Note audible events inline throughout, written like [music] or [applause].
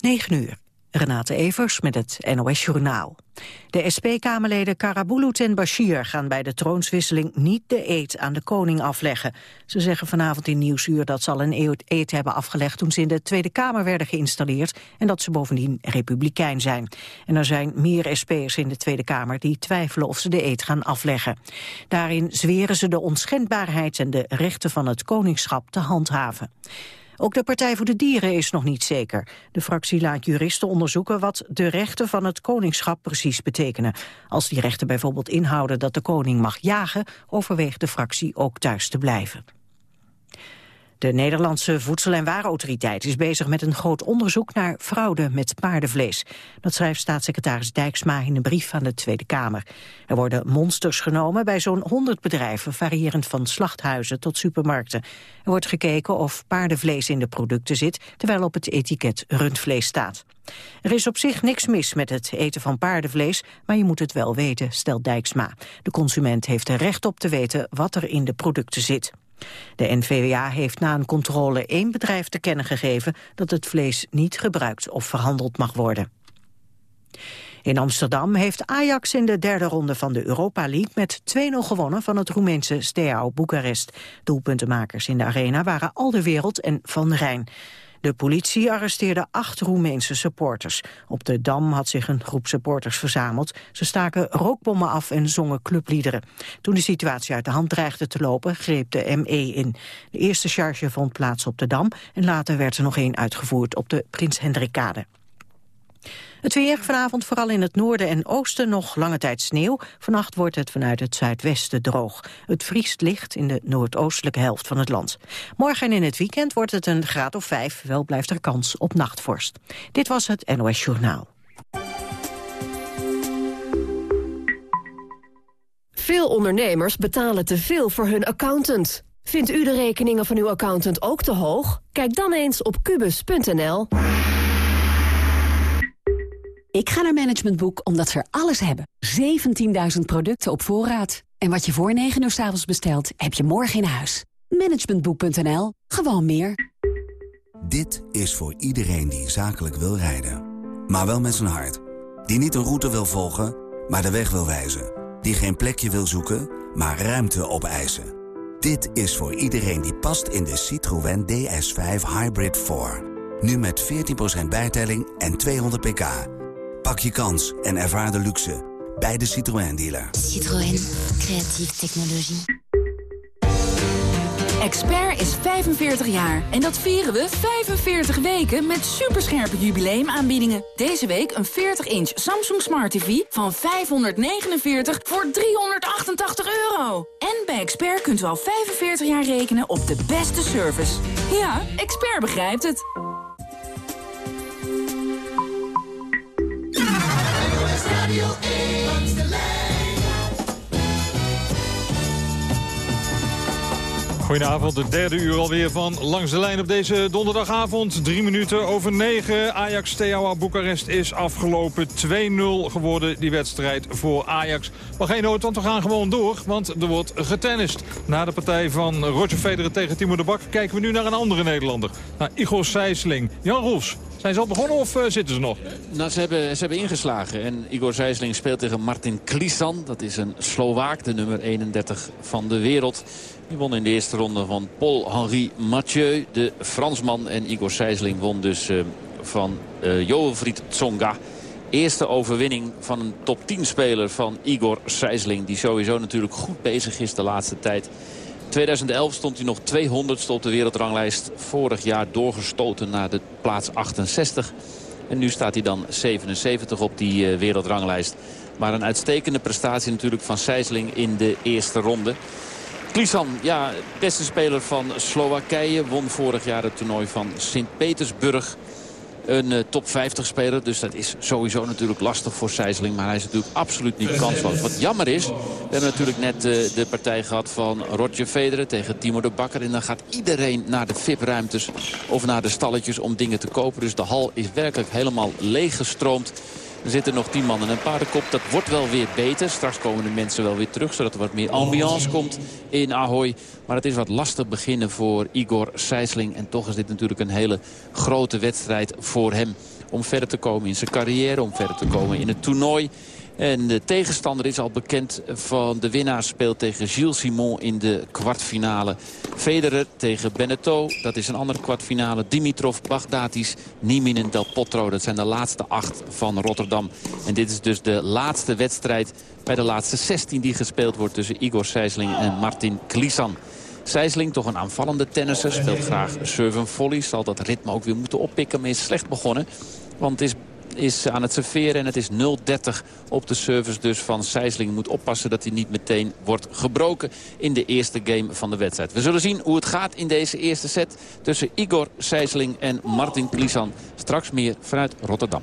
9 uur. Renate Evers met het NOS Journaal. De SP-Kamerleden Karabulut en Bashir gaan bij de troonswisseling niet de eed aan de koning afleggen. Ze zeggen vanavond in Nieuwsuur dat ze al een eed hebben afgelegd toen ze in de Tweede Kamer werden geïnstalleerd en dat ze bovendien republikein zijn. En er zijn meer SP'ers in de Tweede Kamer die twijfelen of ze de eed gaan afleggen. Daarin zweren ze de onschendbaarheid en de rechten van het koningschap te handhaven. Ook de Partij voor de Dieren is nog niet zeker. De fractie laat juristen onderzoeken wat de rechten van het koningschap precies betekenen. Als die rechten bijvoorbeeld inhouden dat de koning mag jagen, overweegt de fractie ook thuis te blijven. De Nederlandse Voedsel- en Warenautoriteit is bezig met een groot onderzoek naar fraude met paardenvlees. Dat schrijft staatssecretaris Dijksma in een brief aan de Tweede Kamer. Er worden monsters genomen bij zo'n 100 bedrijven, variërend van slachthuizen tot supermarkten. Er wordt gekeken of paardenvlees in de producten zit, terwijl op het etiket rundvlees staat. Er is op zich niks mis met het eten van paardenvlees, maar je moet het wel weten, stelt Dijksma. De consument heeft er recht op te weten wat er in de producten zit. De NVWA heeft na een controle één bedrijf te kennen gegeven dat het vlees niet gebruikt of verhandeld mag worden. In Amsterdam heeft Ajax in de derde ronde van de Europa League met 2-0 gewonnen van het Roemeense Steaua Boekarest. Doelpuntenmakers in de arena waren Alderwereld en Van Rijn. De politie arresteerde acht Roemeense supporters. Op de Dam had zich een groep supporters verzameld. Ze staken rookbommen af en zongen clubliederen. Toen de situatie uit de hand dreigde te lopen, greep de ME in. De eerste charge vond plaats op de Dam... en later werd er nog één uitgevoerd op de Prins Hendrikade. Het weer vanavond vooral in het noorden en oosten nog lange tijd sneeuw. Vannacht wordt het vanuit het zuidwesten droog. Het vriest licht in de noordoostelijke helft van het land. Morgen en in het weekend wordt het een graad of vijf. Wel blijft er kans op nachtvorst. Dit was het NOS Journaal. Veel ondernemers betalen te veel voor hun accountant. Vindt u de rekeningen van uw accountant ook te hoog? Kijk dan eens op kubus.nl. Ik ga naar Management Boek omdat ze er alles hebben. 17.000 producten op voorraad. En wat je voor 9 uur s avonds bestelt, heb je morgen in huis. Managementboek.nl. Gewoon meer. Dit is voor iedereen die zakelijk wil rijden. Maar wel met zijn hart. Die niet een route wil volgen, maar de weg wil wijzen. Die geen plekje wil zoeken, maar ruimte opeisen. Dit is voor iedereen die past in de Citroën DS5 Hybrid 4. Nu met 14% bijtelling en 200 pk. Pak je kans en ervaar de luxe bij de Citroën dealer. Citroën, creatieve technologie. Expert is 45 jaar en dat vieren we 45 weken met superscherpe jubileumaanbiedingen. Deze week een 40-inch Samsung Smart TV van 549 voor 388 euro. En bij Expert kunt u al 45 jaar rekenen op de beste service. Ja, Expert begrijpt het. Goedenavond, de derde uur alweer van Langs de Lijn op deze donderdagavond. Drie minuten over negen. Ajax Steaua Boekarest is afgelopen 2-0 geworden, die wedstrijd voor Ajax. Maar geen nood, want we gaan gewoon door, want er wordt getennist. Na de partij van Roger Federer tegen Timo de Bak kijken we nu naar een andere Nederlander. Naar Igor Sijsling. Jan Roels, zijn ze al begonnen of uh, zitten ze nog? Nou, ze hebben, ze hebben ingeslagen. En Igor Sijsling speelt tegen Martin Klisan. Dat is een Slovaak, de nummer 31 van de wereld. Die won in de eerste ronde van Paul-Henri Mathieu, de Fransman. En Igor Sijsling won dus uh, van uh, Tsonga. Eerste overwinning van een top 10 speler van Igor Sijsling. Die sowieso natuurlijk goed bezig is de laatste tijd. 2011 stond hij nog 200ste op de wereldranglijst. Vorig jaar doorgestoten naar de plaats 68. En nu staat hij dan 77 op die uh, wereldranglijst. Maar een uitstekende prestatie natuurlijk van Sijsling in de eerste ronde. Klisan, ja, beste speler van Slowakije. Won vorig jaar het toernooi van Sint-Petersburg. Een uh, top 50 speler, dus dat is sowieso natuurlijk lastig voor Sijsling. Maar hij is natuurlijk absoluut niet kansloos. Wat jammer is, we hebben natuurlijk net uh, de partij gehad van Roger Federer tegen Timo de Bakker. En dan gaat iedereen naar de VIP-ruimtes of naar de stalletjes om dingen te kopen. Dus de hal is werkelijk helemaal leeggestroomd. Er zitten nog tien man en een paardenkop. Dat wordt wel weer beter. Straks komen de mensen wel weer terug, zodat er wat meer ambiance komt in Ahoy. Maar het is wat lastig beginnen voor Igor Sijsling. En toch is dit natuurlijk een hele grote wedstrijd voor hem. om verder te komen in zijn carrière. Om verder te komen in het toernooi. En de tegenstander is al bekend van de winnaar speelt tegen Gilles Simon in de kwartfinale. Federer tegen Beneteau, dat is een andere kwartfinale. Dimitrov, Bagdatis, Nieminen, Del Potro. Dat zijn de laatste acht van Rotterdam. En dit is dus de laatste wedstrijd bij de laatste 16 die gespeeld wordt... tussen Igor Sijsling en Martin Klisan. Sijsling, toch een aanvallende tennisser, speelt graag serve volley. Zal dat ritme ook weer moeten oppikken, maar is slecht begonnen. Want het is is aan het serveren en het is 0-30 op de service dus van Sijsling. Moet oppassen dat hij niet meteen wordt gebroken in de eerste game van de wedstrijd. We zullen zien hoe het gaat in deze eerste set tussen Igor Sijsling en Martin Klisan. Straks meer vanuit Rotterdam.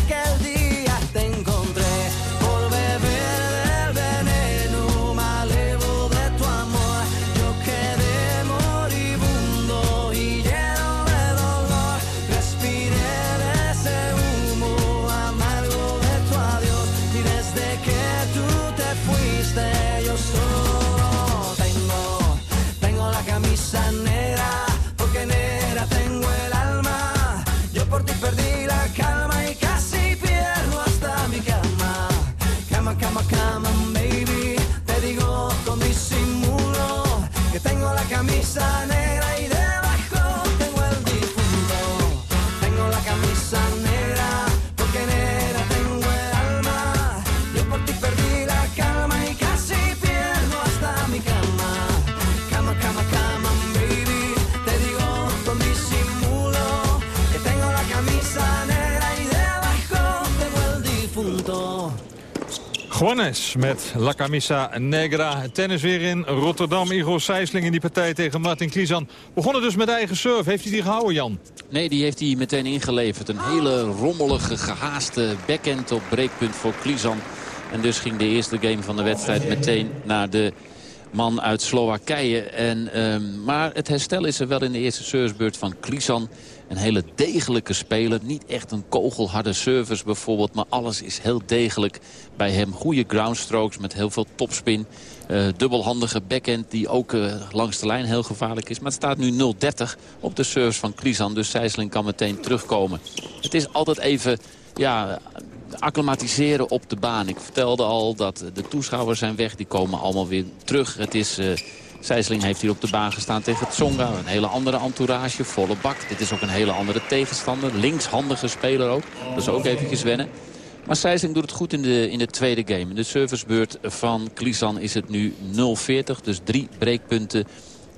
Met La Camisa Negra. Tennis weer in Rotterdam. Igor Sijsling in die partij tegen Martin Kliesan. Begonnen dus met eigen surf. Heeft hij die gehouden, Jan? Nee, die heeft hij meteen ingeleverd. Een hele rommelige, gehaaste backhand op breekpunt voor Kliesan. En dus ging de eerste game van de wedstrijd meteen naar de man uit Slowakije. En, ehm, maar het herstel is er wel in de eerste servicebeurt van Klisan. Een hele degelijke speler. Niet echt een kogelharde service bijvoorbeeld. Maar alles is heel degelijk bij hem. Goede groundstrokes met heel veel topspin. Uh, dubbelhandige backhand die ook uh, langs de lijn heel gevaarlijk is. Maar het staat nu 0-30 op de service van Klisan. Dus Sijsling kan meteen terugkomen. Het is altijd even ja, acclimatiseren op de baan. Ik vertelde al dat de toeschouwers zijn weg. Die komen allemaal weer terug. Het is... Uh, Sijsling heeft hier op de baan gestaan tegen Tsonga. Een hele andere entourage, volle bak. Dit is ook een hele andere tegenstander. Linkshandige speler ook. Dat is ook eventjes wennen. Maar Sijsling doet het goed in de, in de tweede game. De servicebeurt van Klisan is het nu 0-40. Dus drie breekpunten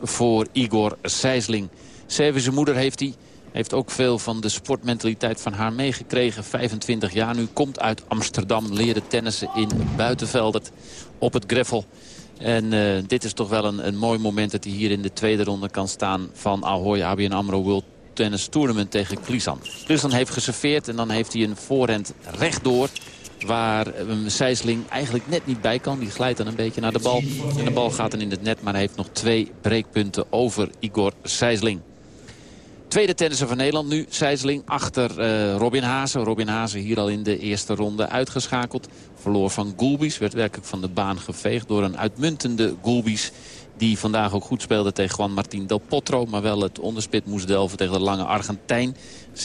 voor Igor Sijsling. Servische moeder heeft hij. Heeft ook veel van de sportmentaliteit van haar meegekregen. 25 jaar nu, komt uit Amsterdam, leerde tennissen in Buitenveldert op het greffel. En uh, dit is toch wel een, een mooi moment dat hij hier in de tweede ronde kan staan van Ahoy ABN AMRO World Tennis Tournament tegen Klisan. Klisan heeft geserveerd en dan heeft hij een voorhand rechtdoor. Waar um, Sijsling eigenlijk net niet bij kan. Die glijdt dan een beetje naar de bal. En de bal gaat dan in het net. Maar hij heeft nog twee breekpunten over Igor Sijsling. Tweede tennisser van Nederland nu. Sijsling achter uh, Robin Hazen. Robin Hazen hier al in de eerste ronde uitgeschakeld. Verloor van Gulbis. Werd werkelijk van de baan geveegd door een uitmuntende Gulbis. Die vandaag ook goed speelde tegen Juan Martín Del Potro. Maar wel het onderspit moest delven tegen de lange Argentijn. 7-6-6-3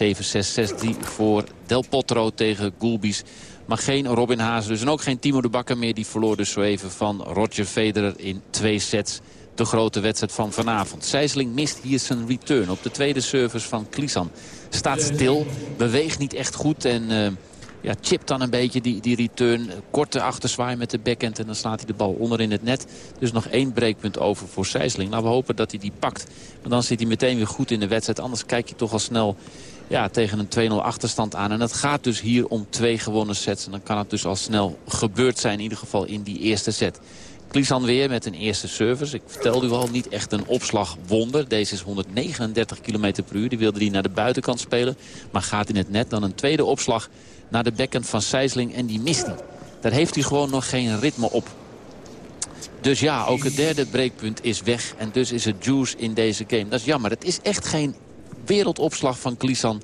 voor Del Potro tegen Gulbis. Maar geen Robin Hazen dus. En ook geen Timo de Bakker meer. Die verloor dus zo even van Roger Federer in twee sets de grote wedstrijd van vanavond. Sijsling mist hier zijn return op de tweede service van Klisan. Staat stil, beweegt niet echt goed en uh, ja, chipt dan een beetje die, die return. Korte achterzwaai met de backhand en dan slaat hij de bal onder in het net. Dus nog één breekpunt over voor Sijsling. Nou, we hopen dat hij die pakt. Want dan zit hij meteen weer goed in de wedstrijd. Anders kijk je toch al snel ja, tegen een 2-0 achterstand aan. En het gaat dus hier om twee gewonnen sets. En dan kan het dus al snel gebeurd zijn, in ieder geval in die eerste set. Klisan weer met een eerste service. Ik vertelde u al, niet echt een opslagwonder. Deze is 139 km per uur. Die wilde hij naar de buitenkant spelen. Maar gaat in het net dan een tweede opslag naar de backhand van Sijsling. En die mist hij. Daar heeft hij gewoon nog geen ritme op. Dus ja, ook het derde breekpunt is weg. En dus is het juice in deze game. Dat is jammer. Het is echt geen wereldopslag van Klisan.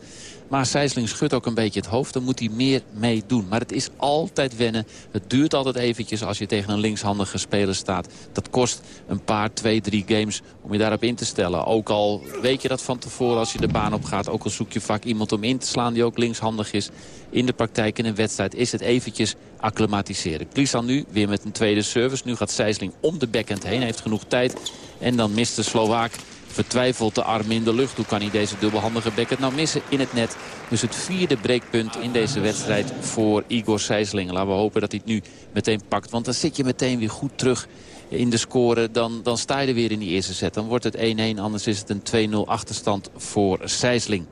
Maar Sijsling schudt ook een beetje het hoofd. Dan moet hij meer mee doen. Maar het is altijd wennen. Het duurt altijd eventjes als je tegen een linkshandige speler staat. Dat kost een paar, twee, drie games om je daarop in te stellen. Ook al weet je dat van tevoren als je de baan op gaat. Ook al zoek je vaak iemand om in te slaan die ook linkshandig is. In de praktijk in een wedstrijd is het eventjes acclimatiseren. Klisan nu weer met een tweede service. Nu gaat Sijsling om de backhand heen. Hij heeft genoeg tijd. En dan mist de Slovaak vertwijfelt de arm in de lucht. Hoe kan hij deze dubbelhandige bekken nou missen in het net? Dus het vierde breekpunt in deze wedstrijd voor Igor Sijsling. Laten we hopen dat hij het nu meteen pakt. Want dan zit je meteen weer goed terug in de score. Dan, dan sta je er weer in die eerste set. Dan wordt het 1-1, anders is het een 2-0 achterstand voor Sijsling.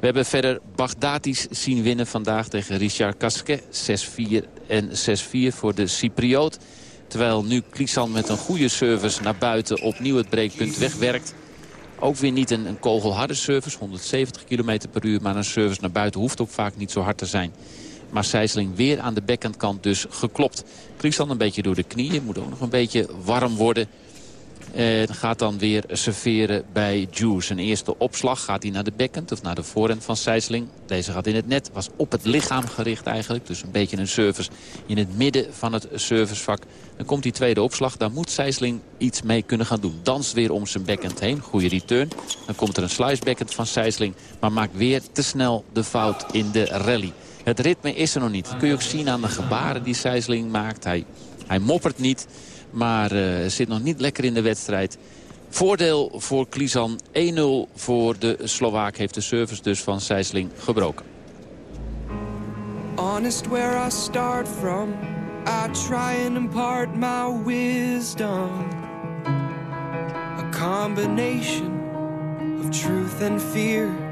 We hebben verder Bagdatis zien winnen vandaag tegen Richard Casquet. 6-4 en 6-4 voor de Cypriot. Terwijl nu Klisan met een goede service naar buiten opnieuw het breekpunt wegwerkt. Ook weer niet een, een kogelharde service, 170 km per uur. Maar een service naar buiten hoeft ook vaak niet zo hard te zijn. Maar Sijsling weer aan de backhandkant dus geklopt. Klisan een beetje door de knieën, moet ook nog een beetje warm worden. En gaat dan weer serveren bij Juice. Een eerste opslag gaat hij naar de backhand of naar de voorhand van Sijsling. Deze gaat in het net, was op het lichaam gericht eigenlijk. Dus een beetje een service in het midden van het servicevak. Dan komt die tweede opslag, daar moet Sijsling iets mee kunnen gaan doen. Dans weer om zijn backhand heen, goede return. Dan komt er een slice backhand van Sijsling. Maar maakt weer te snel de fout in de rally. Het ritme is er nog niet. Dat kun je ook zien aan de gebaren die Sijsling maakt. Hij, hij moppert niet. Maar uh, zit nog niet lekker in de wedstrijd. Voordeel voor Klizan. 1-0 voor de Slovaak heeft de service dus van Sijsling gebroken. Honest where I start from. I try and impart my wisdom. A combination of truth and fear.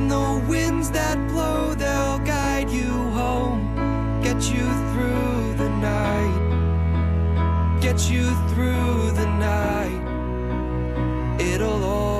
And the winds that blow, they'll guide you home, get you through the night, get you through the night. It'll all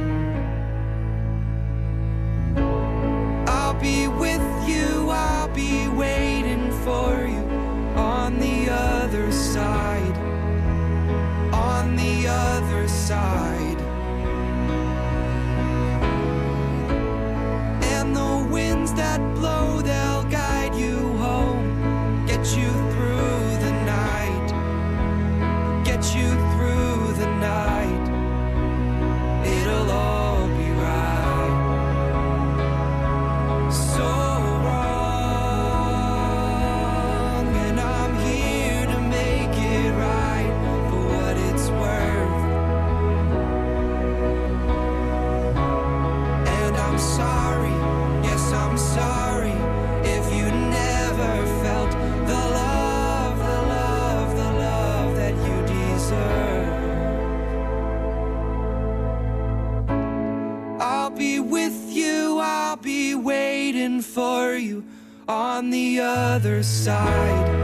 Other side.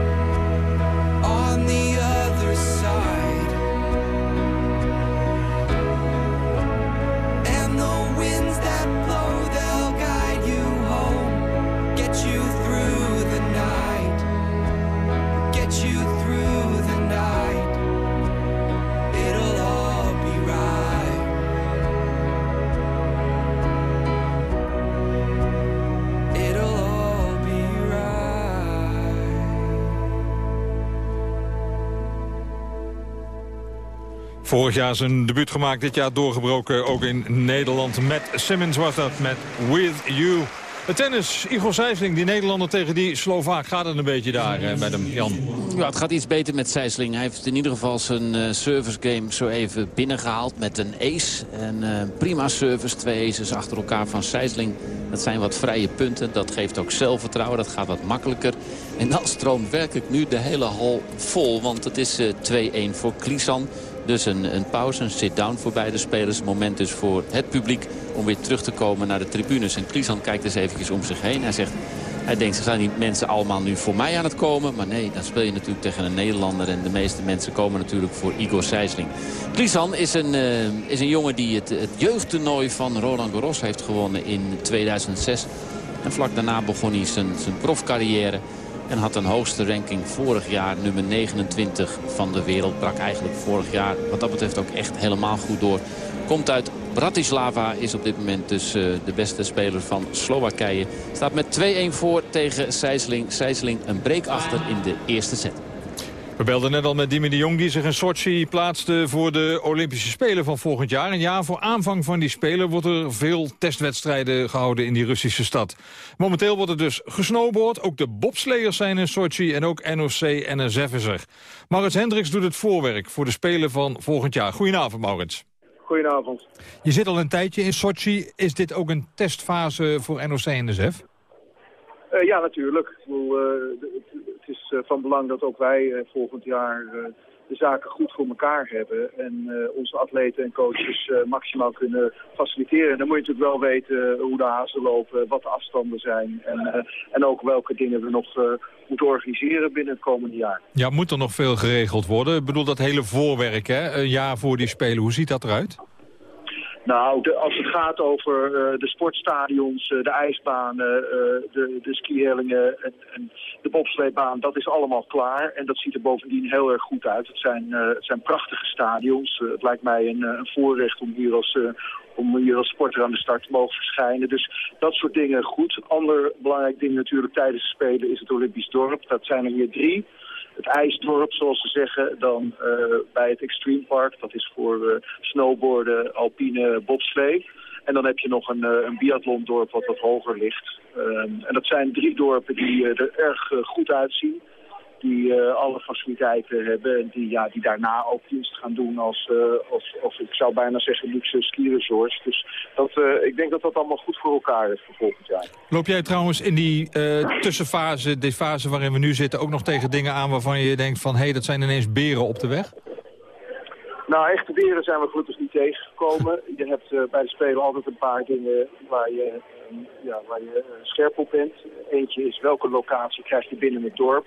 Vorig jaar zijn debuut gemaakt, dit jaar doorgebroken ook in Nederland. Met Simmons was dat, met With You. Het tennis, Igor Sijsling, die Nederlander tegen die Slovaak. Gaat het een beetje daar eh, met hem, Jan? Ja, het gaat iets beter met Sijsling. Hij heeft in ieder geval zijn eh, service game zo even binnengehaald met een ace. En eh, prima service, twee aces achter elkaar van Sijsling. Dat zijn wat vrije punten. Dat geeft ook zelfvertrouwen. Dat gaat wat makkelijker. En dan stroomt werkelijk nu de hele hal vol. Want het is eh 2-1 voor Klisan. Dus een, een pauze, een sit-down voor beide spelers. Moment dus voor het publiek om weer terug te komen naar de tribunes. En Klisan kijkt eens eventjes om zich heen. Hij zegt, hij denkt, zijn die mensen allemaal nu voor mij aan het komen? Maar nee, dan speel je natuurlijk tegen een Nederlander. En de meeste mensen komen natuurlijk voor Igor Sijsling. Klisan is een, eh, is een jongen die het, het jeugdtoernooi van Roland Garros heeft gewonnen in 2006. En vlak daarna begon hij zijn, zijn profcarrière. En had een hoogste ranking vorig jaar, nummer 29 van de wereld. Brak eigenlijk vorig jaar wat dat betreft ook echt helemaal goed door. Komt uit Bratislava, is op dit moment dus eh, de beste speler van Slowakije. Staat met 2-1 voor tegen Sijsling. Sijsling een break achter in de eerste set. We belden net al met Dimi de Jong die zich in Sochi plaatste voor de Olympische Spelen van volgend jaar. En ja, voor aanvang van die Spelen wordt er veel testwedstrijden gehouden in die Russische stad. Momenteel wordt er dus gesnowboard. Ook de bobsleiers zijn in Sochi en ook NOC-NSF is er. Maurits Hendricks doet het voorwerk voor de Spelen van volgend jaar. Goedenavond, Maurits. Goedenavond. Je zit al een tijdje in Sochi. Is dit ook een testfase voor NOC-NSF? Uh, ja, natuurlijk. Ik bedoel, uh, het is uh, van belang dat ook wij volgend jaar de zaken goed voor elkaar hebben. En onze atleten en coaches maximaal kunnen faciliteren. En dan moet je natuurlijk wel weten hoe de hazen lopen, wat de afstanden zijn. En, en ook welke dingen we nog moeten organiseren binnen het komende jaar. Ja, moet er nog veel geregeld worden? Ik bedoel, dat hele voorwerk, hè? een jaar voor die Spelen, hoe ziet dat eruit? Nou, als het gaat over uh, de sportstadions, uh, de ijsbanen, uh, de, de skihellingen en, en de bobsleebaan, dat is allemaal klaar. En dat ziet er bovendien heel erg goed uit. Het zijn, zijn prachtige stadions. het lijkt mij een, een voorrecht om hier als om hier als sporter aan de start te mogen verschijnen. Dus dat soort dingen goed. Ander belangrijk ding natuurlijk tijdens de Spelen is het Olympisch dorp. Dat zijn er hier drie het ijsdorp, zoals ze zeggen, dan bij het Extreme Park. Dat is voor snowboarden, alpine, bobslee. En dan heb je nog een, een biathlondorp wat wat hoger ligt. Ehm, en dat zijn drie dorpen die er erg goed uitzien die uh, alle faciliteiten hebben en die, ja, die daarna ook dienst gaan doen als, uh, als, als ik zou bijna zeggen, luxe skiresorts. Dus dat, uh, ik denk dat dat allemaal goed voor elkaar is voor volgend jaar. Loop jij trouwens in die tussenfase, die fase waarin we nu zitten, ook nog tegen dingen aan waarvan je denkt van, hé, hey, dat zijn ineens beren op de weg? Nou, echte beren zijn we gelukkig niet tegengekomen. [laughs] Je hebt bij de Spelen altijd een paar dingen waar je, ja, waar je scherp op bent. Eentje is welke locatie krijg je binnen het dorp.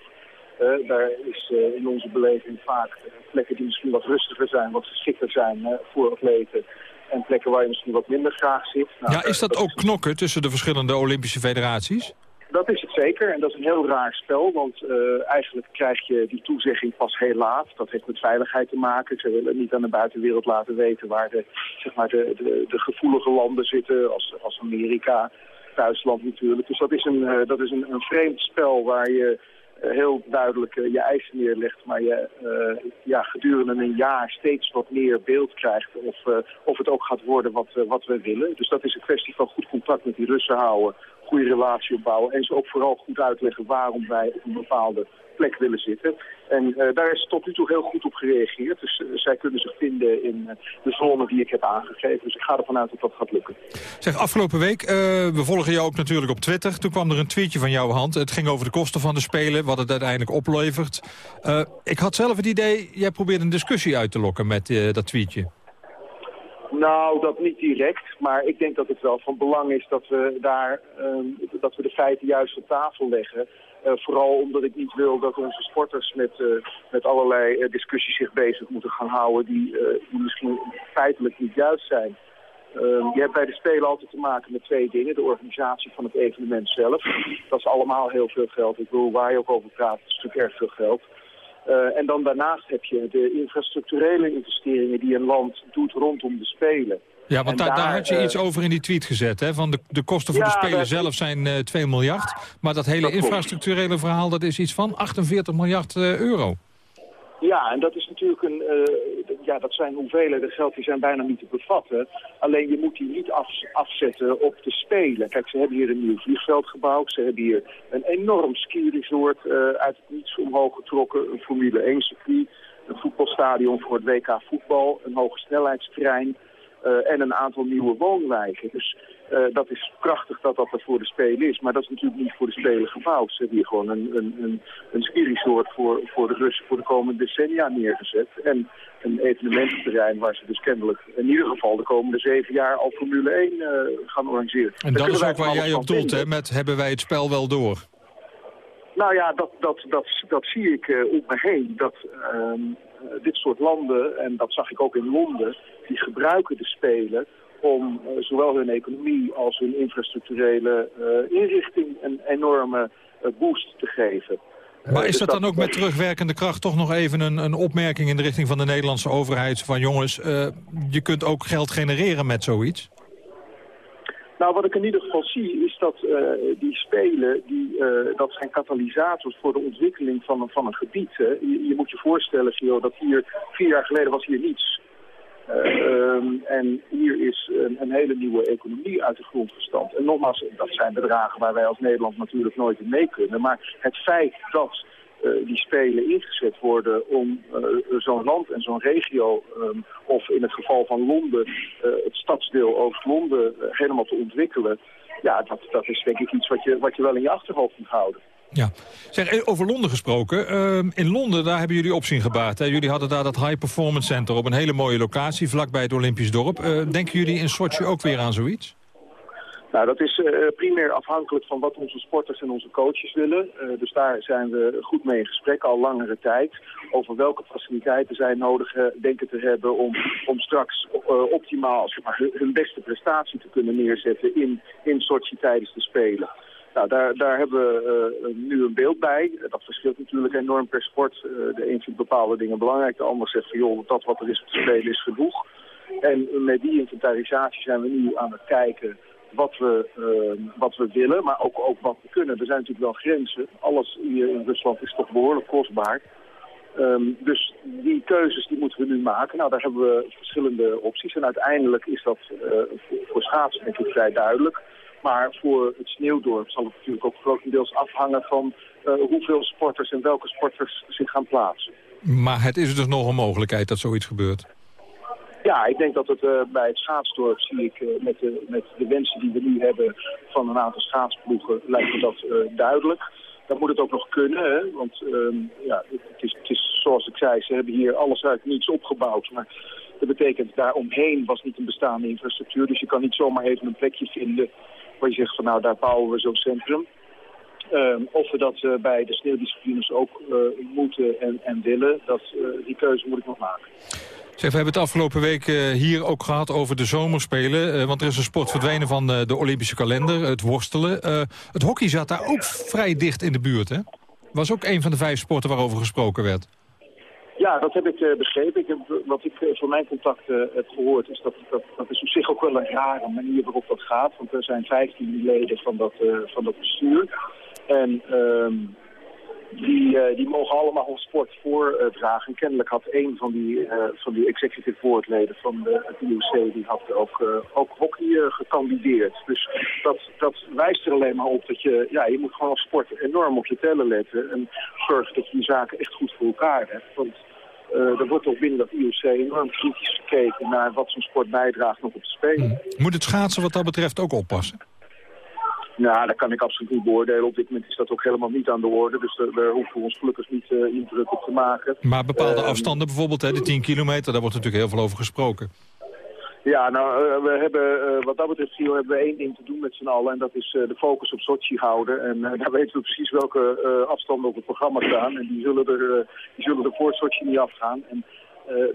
Uh, daar is uh, in onze beleving vaak plekken die misschien wat rustiger zijn, wat geschikter zijn voor atleten. En plekken waar je misschien wat minder graag zit. Nou, ja, is dat, ook knokken tussen de verschillende Olympische federaties? Dat is het zeker en dat is een heel raar spel, want eigenlijk krijg je die toezegging pas heel laat. Dat heeft met veiligheid te maken. Ze willen niet aan de buitenwereld laten weten waar de, zeg maar de, de, de gevoelige landen zitten, als, als Amerika, Duitsland natuurlijk. Dus dat is een, dat is een, een vreemd spel waar je eh, heel duidelijk eh, je eisen neerlegt, maar je uh, ja, gedurende een jaar steeds wat meer beeld krijgt of, of het ook gaat worden wat, wat we willen. Dus dat is een kwestie van goed contact met die Russen houden, goede relatie opbouwen en ze ook vooral goed uitleggen waarom wij op een bepaalde plek willen zitten. En uh, daar is tot nu toe heel goed op gereageerd. Dus uh, zij kunnen zich vinden in uh, de zone die ik heb aangegeven. Dus ik ga ervan uit dat dat gaat lukken. Zeg, afgelopen week, we volgen jou ook natuurlijk op Twitter. Toen kwam er een tweetje van jouw hand. Het ging over de kosten van de Spelen, wat het uiteindelijk oplevert. ik had zelf het idee, jij probeert een discussie uit te lokken met dat tweetje. Nou, dat niet direct, maar ik denk dat het wel van belang is dat we daar ehm, dat we de feiten juist op tafel leggen. Uh, vooral omdat ik niet wil dat onze sporters met, uh, met allerlei uh, discussies zich bezig moeten gaan houden die, die misschien feitelijk niet juist zijn. Ehm, je hebt bij de Spelen altijd te maken met twee dingen. De organisatie van het evenement zelf. Dat is allemaal heel veel geld. Ik bedoel, waar je ook over praat, is natuurlijk erg veel geld. En dan daarnaast heb je de infrastructurele investeringen die een land doet rondom de Spelen. Ja, want daar, daar, had je iets over in die tweet gezet. Hè? Van de, de kosten voor de Spelen zelf zijn uh, 2 miljard. Maar dat hele infrastructurele verhaal, dat is iets van 48 miljard euro. Ja, en dat is natuurlijk een, uh, ja, dat zijn hoeveelheden geld die zijn bijna niet te bevatten. Alleen je moet die niet af, afzetten op de Spelen. Kijk, ze hebben hier een nieuw vliegveld gebouwd. Ze hebben hier een enorm ski-resort uh, uit het niets omhoog getrokken. Een Formule 1 circuit, een voetbalstadion voor het WK voetbal, een hoge snelheidstrein. Uh, en een aantal nieuwe woonwijken. Dus uh, dat is prachtig dat dat er voor de Spelen is. Maar dat is natuurlijk niet voor de Spelen gebouwd. Ze hebben hier gewoon een, een, een, een ski-resort voor, voor de Russen voor de komende decennia neergezet. En een evenemententerrein waar ze dus kennelijk in ieder geval de komende zeven jaar al Formule 1 uh, gaan organiseren. En dat is ook waar jij op doelt, hè? Met hebben wij het spel wel door? Nou ja, dat, dat, dat, dat zie ik om me heen. Dat um, dit soort landen, en dat zag ik ook in Londen, die gebruiken de Spelen om uh, zowel hun economie als hun infrastructurele uh, inrichting een enorme uh, boost te geven. Maar is dus dat dan ook met terugwerkende kracht toch nog even een, een opmerking in de richting van de Nederlandse overheid van jongens, je kunt ook geld genereren met zoiets? Nou, wat ik in ieder geval zie is dat uh, die spelen, die, uh, dat zijn katalysators voor de ontwikkeling van, van een gebied. Je, je, moet je voorstellen, Gio, dat hier vier jaar geleden was hier niets. Uh, en hier is een, een, hele nieuwe economie uit de grond gestampt. En nogmaals, dat zijn bedragen waar wij als Nederland natuurlijk nooit in mee kunnen. Maar het feit dat die spelen ingezet worden om uh, zo'n land en zo'n regio, um, of in het geval van Londen, uh, het stadsdeel Oost-Londen helemaal te ontwikkelen. Ja, dat, dat is denk ik iets wat je, wat je wel in je achterhoofd moet houden. Ja. Zeg, eh, over Londen gesproken. Uh, in Londen, daar hebben jullie opzien gebaard. Hè? Jullie hadden daar dat High Performance Center op een hele mooie locatie... vlakbij het Olympisch dorp. Denken jullie in Sochi ook weer aan zoiets? Nou, dat is uh, primair afhankelijk van wat onze sporters en onze coaches willen. Uh, dus daar zijn we goed mee in gesprek al langere tijd. Over welke faciliteiten zij nodig uh, denken te hebben om, om straks optimaal zeg maar, hun beste prestatie te kunnen neerzetten in, in Sochi tijdens de Spelen. Nou, daar, daar hebben we nu een beeld bij. Dat verschilt natuurlijk enorm per sport. De een vindt bepaalde dingen belangrijk, de ander zegt van joh, dat wat er is te spelen is genoeg. En met die inventarisatie zijn we nu aan het kijken wat we, uh, wat we willen, maar ook, ook wat we kunnen. Er zijn natuurlijk wel grenzen. Alles hier in Rusland is toch behoorlijk kostbaar. Um, dus die keuzes die moeten we nu maken. Nou, daar hebben we verschillende opties. En uiteindelijk is dat uh, voor, voor schaatsen denk vrij duidelijk. Maar voor het sneeuwdorp zal het natuurlijk ook grotendeels afhangen van uh, hoeveel sporters en welke sporters zich gaan plaatsen. Maar het is dus nog een mogelijkheid dat zoiets gebeurt? Ja, ik denk dat het uh, bij het schaatsdorp zie ik uh, met, de, met de wensen die we nu hebben van een aantal schaatsploegen lijkt me dat uh, duidelijk. Dan moet het ook nog kunnen, hè? want um, ja, het is, het is zoals ik zei, ze hebben hier alles uit niets opgebouwd. Maar dat betekent daaromheen was niet een bestaande infrastructuur. Dus je kan niet zomaar even een plekje vinden waar je zegt van nou daar bouwen we zo'n centrum. Um, of we dat bij de sneeuwdisciplines ook moeten en, en willen, dat, die keuze moet ik nog maken. Zeg, we hebben het afgelopen week hier ook gehad over de zomerspelen. want er is een sport verdwenen van de Olympische kalender, het worstelen. het hockey zat daar ook vrij dicht in de buurt, hè? Was ook een van de vijf sporten waarover gesproken werd. Ja, dat heb ik begrepen. Ik wat ik van mijn contacten heb gehoord is dat, dat dat is op zich ook wel een rare manier waarop dat gaat. Want er zijn 15 leden van dat, van dat bestuur. En um, die, die mogen allemaal hun sport voordragen. En kennelijk had een van die, van die executive boardleden van het IOC, die had ook, ook hockey gekandideerd. Dus dat, dat wijst er alleen maar op dat je, ja, je moet gewoon als sport enorm op je tellen letten. En zorgen dat je die zaken echt goed voor elkaar hebt. Want uh, er wordt ook binnen dat IOC enorm kritisch gekeken naar wat zo'n sport bijdraagt nog op de Spelen. Moet het schaatsen wat dat betreft ook oppassen? Nou, dat kan ik absoluut niet beoordelen. Op dit moment is dat ook helemaal niet aan de orde. Dus daar, hoeven we ons gelukkig niet uh, indruk op te maken. Maar bepaalde uh, afstanden bijvoorbeeld, hè, de 10 kilometer, daar wordt natuurlijk heel veel over gesproken. Ja, nou, uh, we hebben, uh, wat dat betreft, Gio, hebben we één ding te doen met z'n allen. En dat is uh, de focus op Sochi houden. En daar [laughs] weten we precies welke afstanden op het programma staan. En die zullen er, die zullen er voor Sochi niet afgaan. En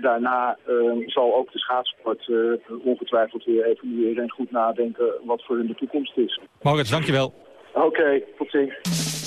daarna zal ook de schaatsport ongetwijfeld weer evalueren en goed nadenken wat voor hun de toekomst is. Maurits, dankjewel. Oké, okay, tot ziens.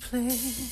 place.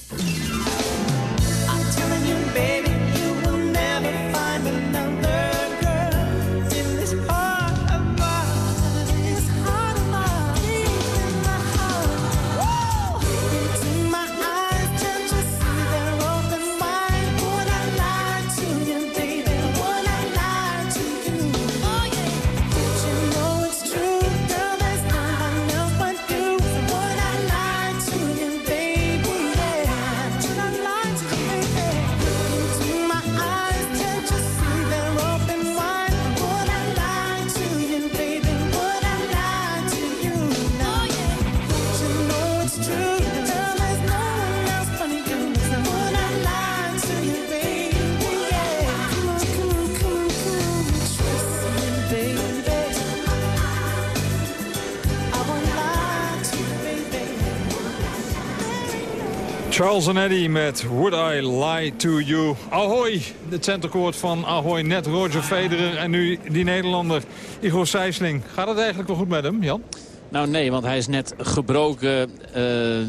Charles en Eddie met Would I Lie To You. Ahoy, het centercourt van Ahoy. Net Roger Federer en nu die Nederlander Igor Sijsling. Gaat het eigenlijk wel goed met hem, Jan? Nou nee, want hij is net gebroken uh,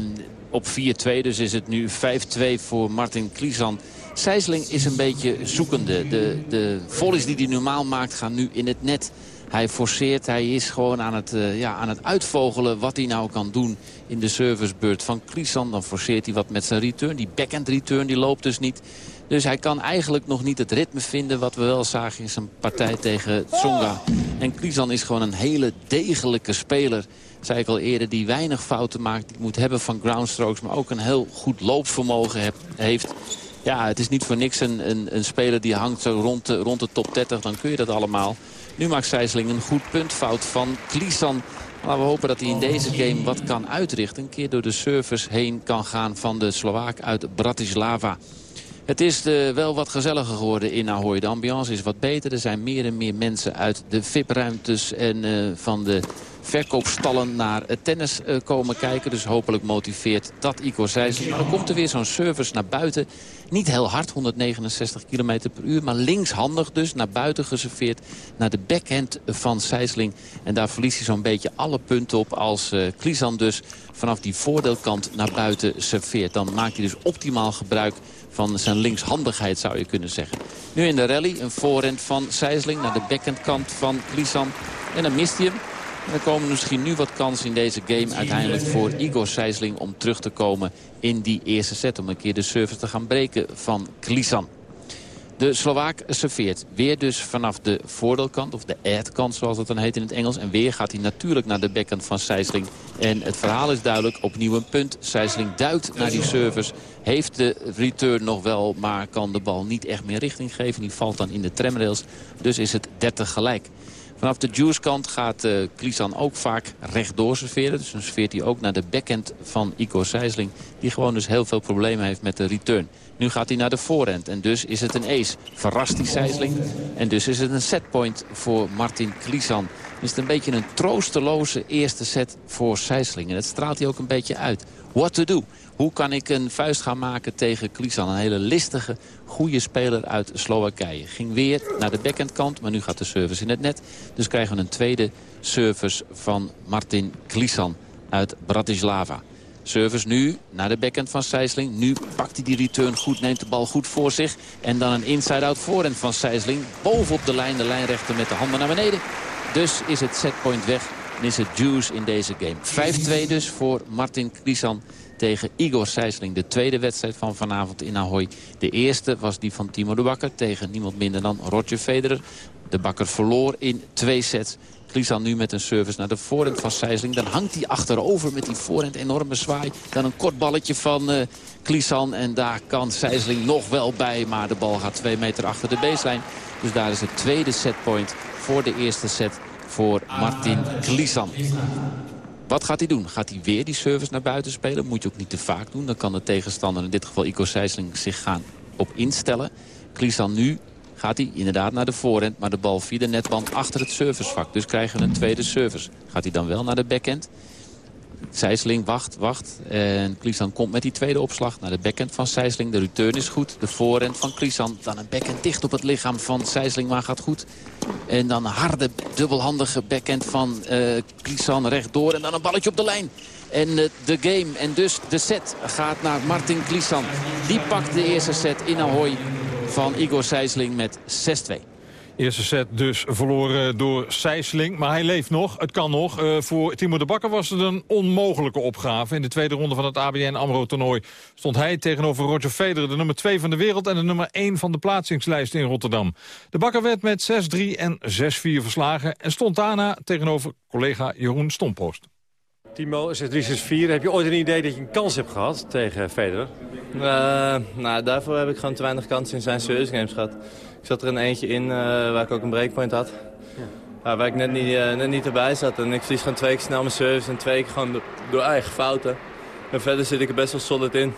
op 4-2. Dus is het nu 5-2 voor Martin Kliesan. Sijsling is een beetje zoekende. De, de volleys die hij normaal maakt gaan nu in het net. Hij forceert, hij is gewoon aan het, uh, ja, aan het uitvogelen wat hij nou kan doen in de servicebeurt van Klisan. Dan forceert hij wat met zijn return. Die backhand return die loopt dus niet. Dus hij kan eigenlijk nog niet het ritme vinden wat we wel zagen in zijn partij tegen Tsonga. En Klisan is gewoon een hele degelijke speler. Zei ik al eerder, die weinig fouten maakt. Die moet hebben van groundstrokes, maar ook een heel goed loopvermogen heeft. Ja, het is niet voor niks een, een, een speler die hangt zo rond de, rond de top 30. Dan kun je dat allemaal. Nu maakt Sijsling een goed puntfout van Klisan. Maar we hopen dat hij in deze game wat kan uitrichten. Een keer door de service heen kan gaan van de Slovaak uit Bratislava. Het is wel wat gezelliger geworden in Ahoy. De ambiance is wat beter. Er zijn meer en meer mensen uit de VIP-ruimtes en uh, van de verkoopstallen naar het tennis uh, komen kijken. Dus hopelijk motiveert dat Igor Sijsling. Maar dan komt er weer zo'n service naar buiten. Niet heel hard, 169 km per uur. Maar linkshandig dus, naar buiten geserveerd. Naar de backhand van Sijsling. En daar verliest hij zo'n beetje alle punten op. Als uh, dus vanaf die voordeelkant naar buiten serveert. Dan maakt hij dus optimaal gebruik van zijn linkshandigheid zou je kunnen zeggen. Nu in de rally een voorrend van Sijsling naar de backhandkant van Klisan. En dan mist hij hem. Er komen misschien nu wat kansen in deze game uiteindelijk voor Igor Sijsling om terug te komen in die eerste set. Om een keer de service te gaan breken van Klisan. De Slovaak serveert weer dus vanaf de voordeelkant, of de ad-kant zoals dat dan heet in het Engels. En weer gaat hij natuurlijk naar de backhand van Sijsling. En het verhaal is duidelijk, opnieuw een punt. Sijsling duikt naar die service, heeft de return nog wel, maar kan de bal niet echt meer richting geven. Die valt dan in de tramrails, dus is het 30 gelijk. Vanaf de juice-kant gaat uh, Klisan ook vaak rechtdoor serveren. Dus dan serveert hij ook naar de backhand van Igor Sijsling. Die gewoon dus heel veel problemen heeft met de return. Nu gaat hij naar de voorhand en dus is het een ace. Verrast die Sijsling en dus is het een setpoint voor Martin Klisan. Is het een beetje een troosteloze eerste set voor Sijsling. En dat straalt hij ook een beetje uit. What to do? Hoe kan ik een vuist gaan maken tegen Klisan? Een hele listige, goede speler uit Slowakije. Ging weer naar de backhandkant, maar nu gaat de service in het net. Dus krijgen we een tweede service van Martin Klisan uit Bratislava. Service nu naar de backhand van Sijsling. Nu pakt hij die return goed, neemt de bal goed voor zich. En dan een inside-out voorhand van Sijsling. Bovenop de lijn, de lijnrechter met de handen naar beneden. Dus is het setpoint weg en is het juice in deze game. 5-2 dus voor Martin Klisan tegen Igor Sijsling. De tweede wedstrijd van vanavond in Ahoy. De eerste was die van Timo de Bakker tegen niemand minder dan Roger Federer. De Bakker verloor in twee sets. Klisan nu met een service naar de voorhand van Sijsling. Dan hangt hij achterover met die voorhand enorme zwaai. Dan een kort balletje van uh. En daar kan Sijsling nog wel bij. Maar de bal gaat twee meter achter de baseline. Dus daar is het tweede setpoint voor de eerste set voor Martin Klisan. Wat gaat hij doen? Gaat hij weer die service naar buiten spelen? Moet je ook niet te vaak doen. Dan kan de tegenstander, in dit geval Ico Sijsling, zich gaan op instellen. Klisan nu gaat hij inderdaad naar de voorhand. Maar de bal via de netband achter het servicevak. Dus krijgen we een tweede service. Gaat hij dan wel naar de backhand? Sijsling wacht, wacht. En Klisan komt met die tweede opslag naar de backhand van Sijsling. De return is goed. De voorhand van Klisan. Dan een backhand dicht op het lichaam van Sijsling, maar gaat goed. En dan harde, dubbelhandige backhand van uh, Klisan rechtdoor. En dan een balletje op de lijn. En uh, de game en dus de set gaat naar Martin Klisan. Die pakt de eerste set in Ahoy van Igor Sijsling met 6-2. Eerste set dus verloren door Sijsling. Maar hij leeft nog, het kan nog. Uh, voor Timo de Bakker was het een onmogelijke opgave. In de tweede ronde van het ABN AMRO-toernooi stond hij tegenover Roger Federer... de nummer 2 van de wereld en de nummer 1 van de plaatsingslijst in Rotterdam. De Bakker werd met 6-3 en 6-4 verslagen... en stond daarna tegenover collega Jeroen Stompost. Timo, 6-3, 6-4. Heb je ooit een idee dat je een kans hebt gehad tegen Federer? Uh, nou, daarvoor heb ik gewoon te weinig kansen in zijn service games gehad. Ik zat er een eentje in uh, waar ik ook een breakpoint had. Ja. Waar ik net niet, uh, net niet erbij zat. En ik verlies gewoon twee keer snel mijn service en twee keer gewoon door eigen fouten. En verder zit ik er best wel solid in.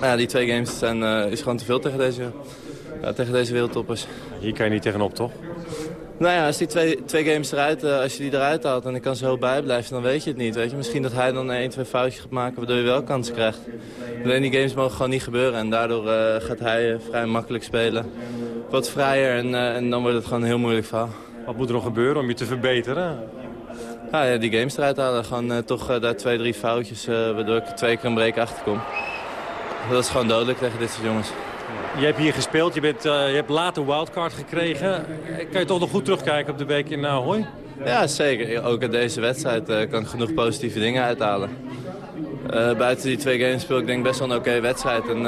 Maar ja, die twee games zijn, is gewoon te veel tegen deze, ja, tegen deze wereldtoppers. Hier kan je niet tegenop, toch? Nou ja, als die twee, twee games eruit, uh, als je die eruit haalt en ik kan zo bijblijven, dan weet je het niet. Weet je? Misschien dat hij dan één, twee foutjes gaat maken waardoor je wel kansen krijgt. Alleen die games mogen gewoon niet gebeuren en daardoor uh, gaat hij vrij makkelijk spelen. Wat vrijer en, en dan wordt het gewoon een heel moeilijk verhaal. Wat moet er nog gebeuren om je te verbeteren? Ja, ja die games eruit halen. Gewoon toch daar twee, drie foutjes waardoor ik twee keer een break achterkom. Dat is gewoon dodelijk tegen dit soort jongens. Je hebt hier gespeeld, je, bent, uh, je hebt later wildcard gekregen. Kan je toch nog goed terugkijken op de week in Ahoy? Ja, zeker. Ook in deze wedstrijd uh, kan ik genoeg positieve dingen uithalen. Uh, buiten die twee games speel ik denk best wel een oké wedstrijd. En,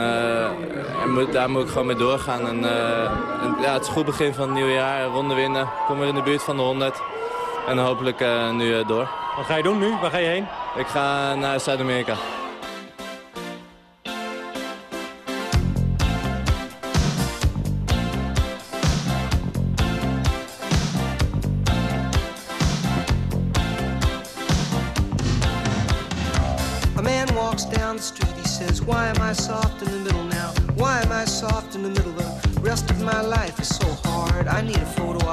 en moet, daar moet ik gewoon mee doorgaan. En, en, ja, het is een goed begin van het nieuwe jaar. Ronde winnen. Kom weer in de buurt van de 100. En hopelijk nu door. Wat ga je doen nu? Waar ga je heen? Ik ga naar Zuid-Amerika.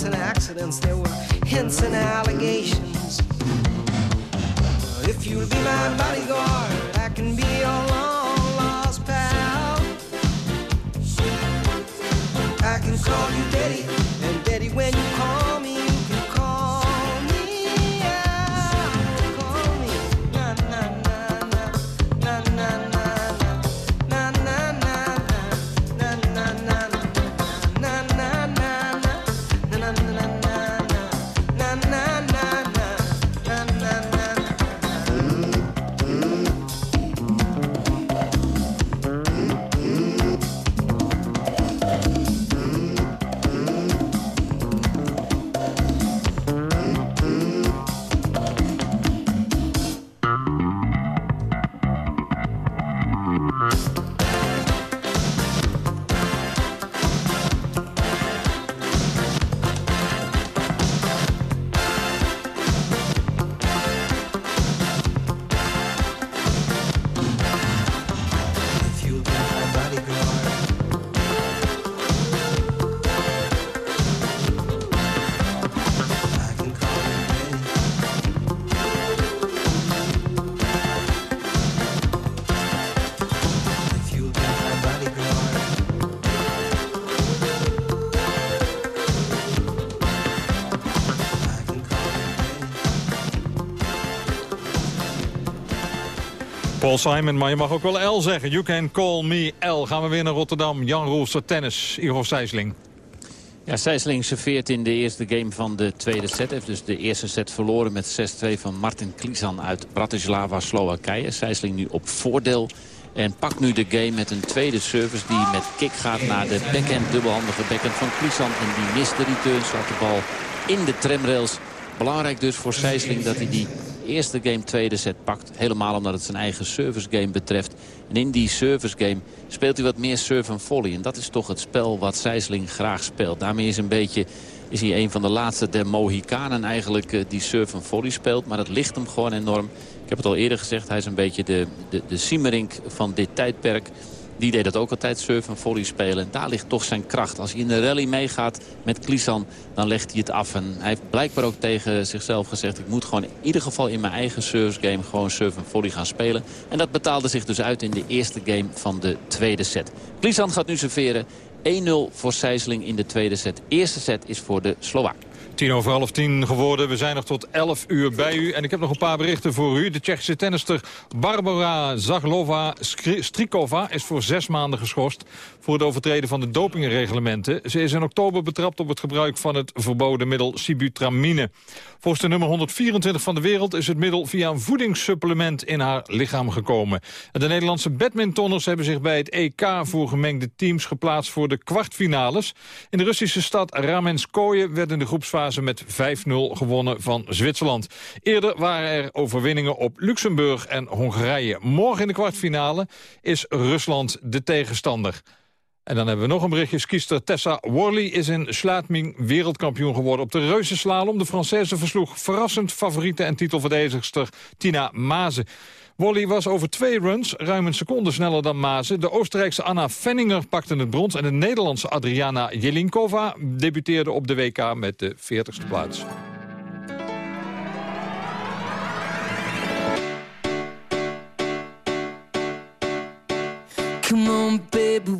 incidents and accidents. There were hints and allegations. If you'll be my bodyguard, I can be your long lost pal. I can call you Paul Simon, maar je mag ook wel L zeggen. You can call me L. Gaan we weer naar Rotterdam. Jan Roelster, tennis. Igor Sijsling. Ja, Sijsling serveert in de eerste game van de tweede set. Heeft dus de eerste set verloren met 6-2 van Martin Klizan uit Bratislava, Slowakije. Sijsling nu op voordeel. En pakt nu de game met een tweede service die met kick gaat naar de backhand, dubbelhandige backhand van Klizan. En die mist de return, slaat de bal in de tramrails. Belangrijk dus voor Sijsling dat hij die eerste game tweede set pakt. Helemaal omdat het zijn eigen service game betreft. En in die service game speelt hij wat meer serve en volley. En dat is toch het spel wat Sijsling graag speelt. Daarmee is, een beetje, is hij een van de laatste der Mohikanen eigenlijk eh, die serve en volley speelt. Maar dat ligt hem gewoon enorm. Ik heb het al eerder gezegd, hij is een beetje de, de, de Siemerink van dit tijdperk. Die deed dat ook altijd, surf en volley spelen. daar ligt toch zijn kracht. Als hij in de rally meegaat met Klisan, dan legt hij het af. En hij heeft blijkbaar ook tegen zichzelf gezegd... ik moet gewoon in ieder geval in mijn eigen service game gewoon surf en volley gaan spelen. En dat betaalde zich dus uit in de eerste game van de tweede set. Klisan gaat nu serveren 1-0 voor Sijsling in de tweede set. Eerste set is voor de Slovaak. Tien over half tien geworden. We zijn nog tot 11 uur bij u. En ik heb nog een paar berichten voor u. De Tsjechische tennister Barbara Zaglova Strikova is voor zes maanden geschorst... voor het overtreden van de dopingreglementen. Ze is in oktober betrapt op het gebruik van het verboden middel sibutramine. Volgens de nummer 124 van de wereld is het middel via een voedingssupplement in haar lichaam gekomen. En de Nederlandse badmintonners hebben zich bij het EK voor gemengde teams geplaatst voor de kwartfinales. In de Russische stad Ramenskoye werd in de groepsfase met 5-0 gewonnen van Zwitserland. Eerder waren er overwinningen op Luxemburg en Hongarije. Morgen in de kwartfinale is Rusland de tegenstander. En dan hebben we nog een berichtje. Skiester Tessa Worley is in Slaatming wereldkampioen geworden op de reuzenslalom. De Française versloeg verrassend favoriete en titelverdedigster Tina Maze. Worley was over twee runs ruim een seconde sneller dan Mazen. De Oostenrijkse Anna Fenninger pakte het brons... en de Nederlandse Adriana Jelinkova debuteerde op de WK met de 40ste plaats. Come on, baby,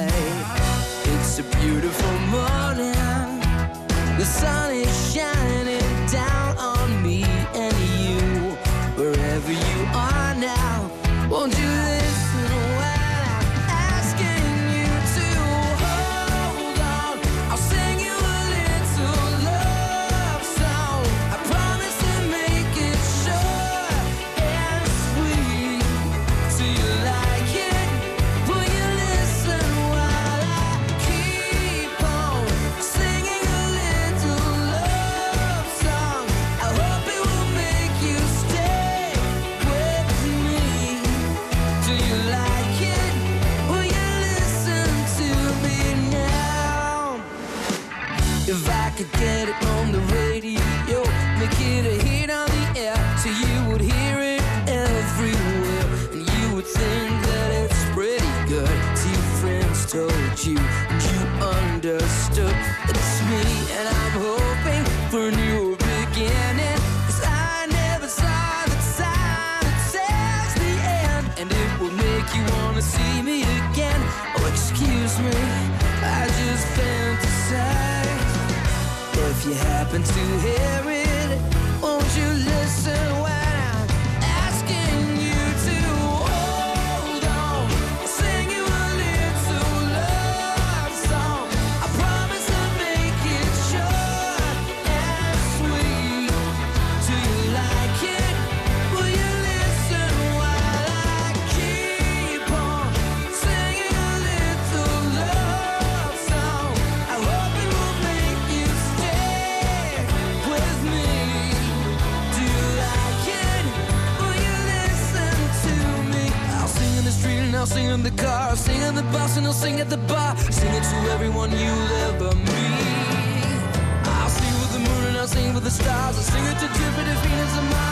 understand car. Sing at the bus and I'll sing at the bar. Sing it to everyone you'll ever meet. I'll sing with the moon and I'll sing with the stars. I'll sing it to Jupiter, Venus, and Mars,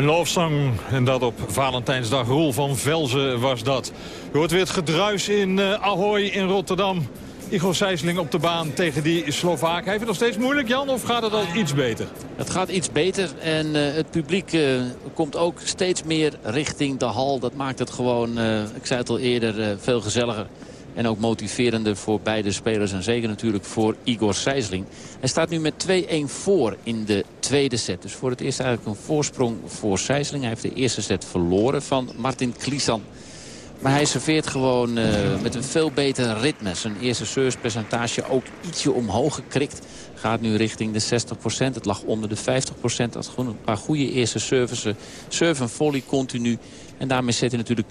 Een lofzang, en dat op Valentijnsdag. Roel van Velzen was dat. Je hoort weer het gedruis in eh, Ahoy in Rotterdam. Igor Sijsling op de baan tegen die Slovaak. Heeft het nog steeds moeilijk, Jan, of gaat het al iets beter? Het gaat iets beter en uh, het publiek uh, komt ook steeds meer richting de hal. Dat maakt het gewoon, ik zei het al eerder, veel gezelliger. En ook motiverender voor beide spelers en zeker natuurlijk voor Igor Sijsling. Hij staat nu met 2-1 voor in de tweede set. Dus voor het eerst eigenlijk een voorsprong voor Sijsling. Hij heeft de eerste set verloren van Martin Klisan. Maar hij serveert gewoon uh, met een veel beter ritme. Zijn eerste servicepercentage ook ietsje omhoog gekrikt. Gaat nu richting de 60%. Het lag onder de 50%. Dat een paar goede eerste services. Serve en volley continu. En daarmee zet hij natuurlijk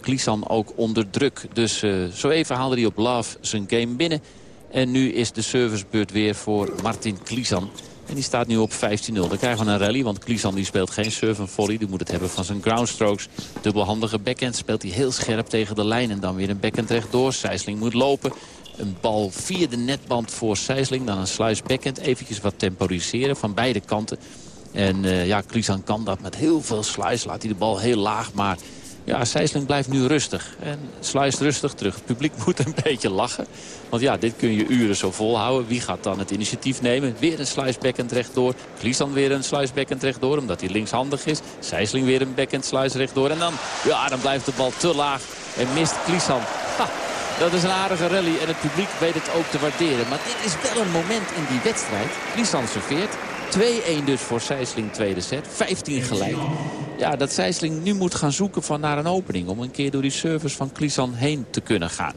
Klisan, ook onder druk. Dus uh, zo even haalde hij op Love zijn game binnen. En nu is de servicebeurt weer voor Martin Klisan. En die staat nu op 15-0. Dan krijgen we een rally, want Klisan die speelt geen serve en volley. Die moet het hebben van zijn groundstrokes. Dubbelhandige backhand speelt hij heel scherp tegen de lijn. En dan weer een backhand rechtdoor. Sijsling moet lopen. Een bal via de netband voor Sijsling. Dan een slice backhand. Eventjes wat temporiseren van beide kanten. En uh, ja, Klisan kan dat met heel veel slice. Laat hij de bal heel laag, maar ja, Sijsling blijft nu rustig. En slice rustig terug. Het publiek [laughs] moet een beetje lachen. Want ja, dit kun je uren zo volhouden. Wie gaat dan het initiatief nemen? Weer een slice backhand rechtdoor. dan weer een slice backhand rechtdoor, omdat hij linkshandig is. Sijsling weer een backhand slice rechtdoor. En dan, ja, dan blijft de bal te laag en mist Klisan. Dat is een aardige rally en het publiek weet het ook te waarderen. Maar dit is wel een moment in die wedstrijd. Klisan serveert. 2-1 dus voor Sijsling tweede set. 15 gelijk. Ja, dat Sijsling nu moet gaan zoeken van naar een opening. Om een keer door die service van Klisan heen te kunnen gaan.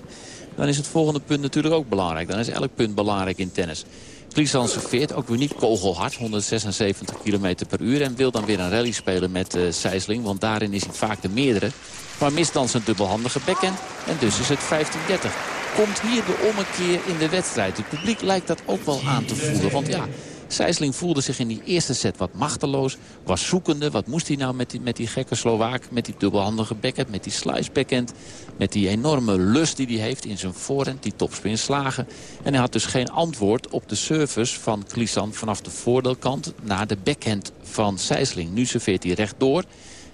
Dan is het volgende punt natuurlijk ook belangrijk. Dan is elk punt belangrijk in tennis. Klisan serveert, ook weer niet kogelhard, 176 km per uur. En wil dan weer een rally spelen met uh, want daarin is hij vaak de meerdere. Maar mist dan zijn dubbelhandige backhand en dus is het 15-30. Komt hier de ommekeer in de wedstrijd. Het publiek lijkt dat ook wel aan te voelen, want ja... Sijsling voelde zich in die eerste set wat machteloos. Was zoekende. Wat moest hij nou met die, met die gekke Slovaak? Met die dubbelhandige backhand, met die slice backhand. Met die enorme lust die hij heeft in zijn voorhand. Die topspin slagen. En hij had dus geen antwoord op de service van Klisan vanaf de voordeelkant naar de backhand van Sijsling. Nu serveert hij rechtdoor.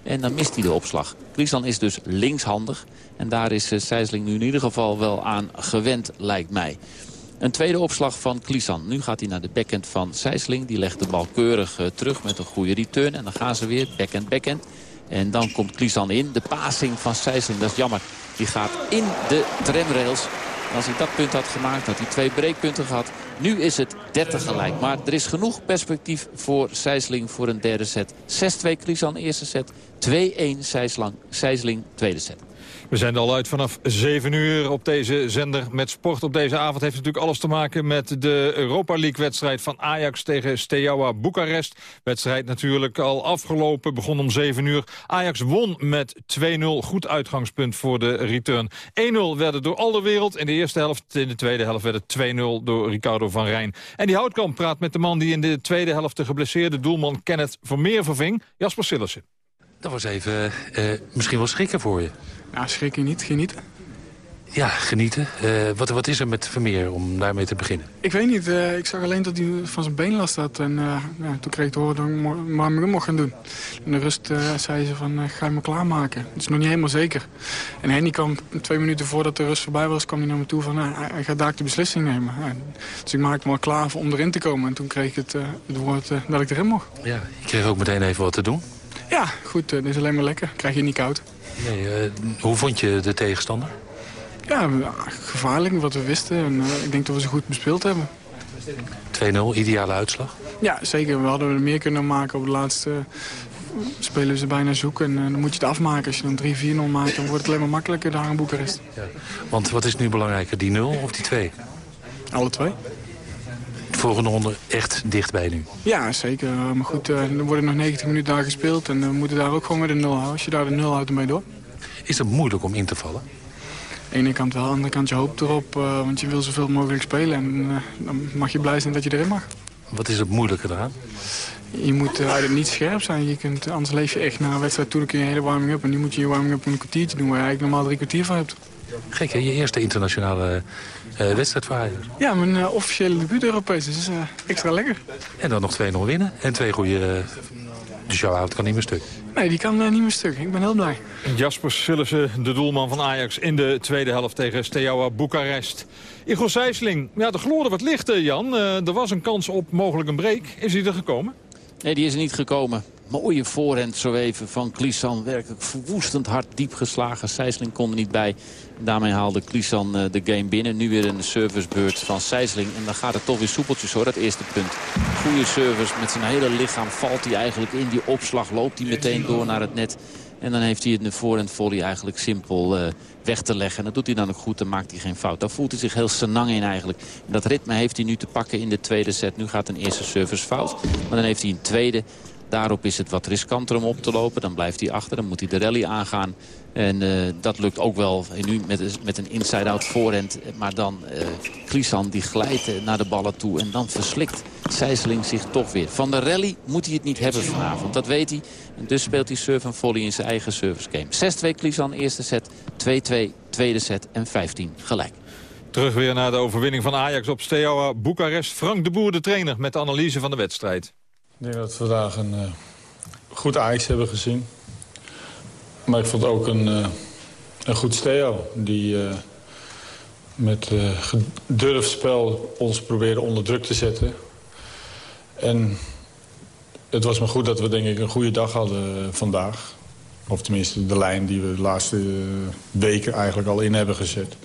En dan mist hij de opslag. Klisan is dus linkshandig. En daar is eh, Sijsling nu in ieder geval wel aan gewend, lijkt mij. Een tweede opslag van Klisan. Nu gaat hij naar de backhand van Sijsling. Die legt de bal keurig uh, terug met een goede return. En dan gaan ze weer backhand, backhand. En dan komt Klisan in. De passing van Sijsling, dat is jammer. Die gaat in de tramrails. als hij dat punt had gemaakt, had hij twee breekpunten gehad. Nu is het 30 gelijk. Maar er is genoeg perspectief voor Sijsling voor een derde set. 6-2 Klisan eerste set. 2-1 Sijsling tweede set. We zijn er al uit vanaf 7 uur op deze zender met sport. Op deze avond heeft natuurlijk alles te maken met de Europa League-wedstrijd van Ajax tegen Steaua Boekarest. Wedstrijd natuurlijk al afgelopen, begon om 7 uur. Ajax won met 2-0, goed uitgangspunt voor de return. 1-0 werden door al de wereld. In de eerste helft, in de tweede helft werd het 2-0 door Ricardo van Rijn. En die Houtkamp praat met de man die in de tweede helft de geblesseerde doelman Kenneth Vermeer verving, Jasper Sillissen. Dat was even uh, misschien wel schrikken voor je. Ja, schrikken niet, genieten. Ja, genieten. Uh, wat, wat is er met Vermeer om daarmee te beginnen? Ik weet niet. Uh, ik zag alleen dat hij van zijn been last had. En uh, ja, toen kreeg ik te horen dat ik maar mocht gaan doen. In de rust zei ze van, ga je me klaarmaken. Dat is nog niet helemaal zeker. En Henny kwam twee minuten voordat de rust voorbij was... kwam hij naar me toe van, hij gaat daar de beslissing nemen. dus ik maakte me al klaar om erin te komen. En toen kreeg ik het, het woord dat ik erin mocht. Ja, je kreeg ook meteen even wat te doen. Ja, goed. dit is alleen maar lekker. Krijg je niet koud. Nee, uh, hoe vond je de tegenstander? Ja, gevaarlijk, wat we wisten. En, uh, ik denk dat we ze goed bespeeld hebben. 2-0, ideale uitslag? Ja, zeker. We hadden er meer kunnen maken op de laatste spelen ze bijna zoek. En uh, dan moet je het afmaken. Als je dan 3-4-0 maakt, dan wordt het alleen maar makkelijker daar in Boekarest. Ja. Want wat is nu belangrijker, die 0 of die 2? Alle twee de volgende ronde echt dichtbij nu. Ja, zeker. Eh, maar goed, eh, er worden nog 90 minuten daar gespeeld. En we moeten daar ook gewoon met een nul houden. Als je daar de nul houdt, dan ben je door. Is het moeilijk om in te vallen? Aan de ene kant wel, aan de andere kant je hoopt erop. Uh, want je wil zoveel mogelijk spelen. En uh, dan mag je blij zijn dat je erin mag. Wat is het moeilijke eraan? Je moet uh, uit niet scherp zijn. Je kunt, anders leef je echt naar een wedstrijd toe. Dan kun je een hele warming-up. En nu moet je je warming-up een kwartiertje doen. Waar je eigenlijk normaal drie kwartier van hebt. Gek hè, je eerste internationale uh, wedstrijd voor Ja, mijn uh, officiële debuut Europees. Dus is uh, extra lekker. En dan nog 2-0 winnen. En twee goede Dus jouw avond kan niet meer stuk? Nee, die kan niet meer stuk. Ik ben heel blij. Jasper Sillissen, de doelman van Ajax in de tweede helft tegen Steaua Boekarest. Igor Sijsling, ja, de gloorde wat licht, Jan. er was een kans op mogelijk een break. Is hij er gekomen? Nee, die is er niet gekomen. Mooie voorhand zo even van Klisan. Werkelijk verwoestend hard diep geslagen. Sijsling kon er niet bij. Daarmee haalde Klisan eh, de game binnen. Nu weer een servicebeurt van Sijsling. En dan gaat het toch weer soepeltjes hoor, dat eerste punt. Goede service. Met zijn hele lichaam valt hij eigenlijk in die opslag. Loopt hij meteen door naar het net. En dan heeft hij het voorhand volley eigenlijk simpel uh, weg te leggen. En dat doet hij dan ook goed, dan maakt hij geen fout. Daar voelt hij zich heel senang in eigenlijk. En dat ritme heeft hij nu te pakken in de tweede set. Nu gaat een eerste service fout. Maar dan heeft hij een tweede Daarop is het wat riskanter om op te lopen. Dan blijft hij achter, dan moet hij de rally aangaan. En uh, dat lukt ook wel nu met, met een inside-out voorhand. Maar dan uh, Klisan die glijdt naar de ballen toe. En dan verslikt Sijseling zich toch weer. Van de rally moet hij het niet hebben vanavond. Dat weet hij. En dus speelt hij serve en volley in zijn eigen service game. 6-2 Klisan, eerste set. 2-2, tweede set. En 15 gelijk. Terug weer naar de overwinning van Ajax op Steaua Boekarest. Frank de Boer, de trainer, met de analyse van de wedstrijd. Ik denk dat we vandaag een uh, goed Ajax hebben gezien. Maar ik vond ook een, uh, een goed Steo. Die uh, met gedurfd spel ons probeerde onder druk te zetten. En het was maar goed dat we denk ik een goede dag hadden vandaag. Of tenminste de lijn die we de laatste weken eigenlijk al in hebben gezet.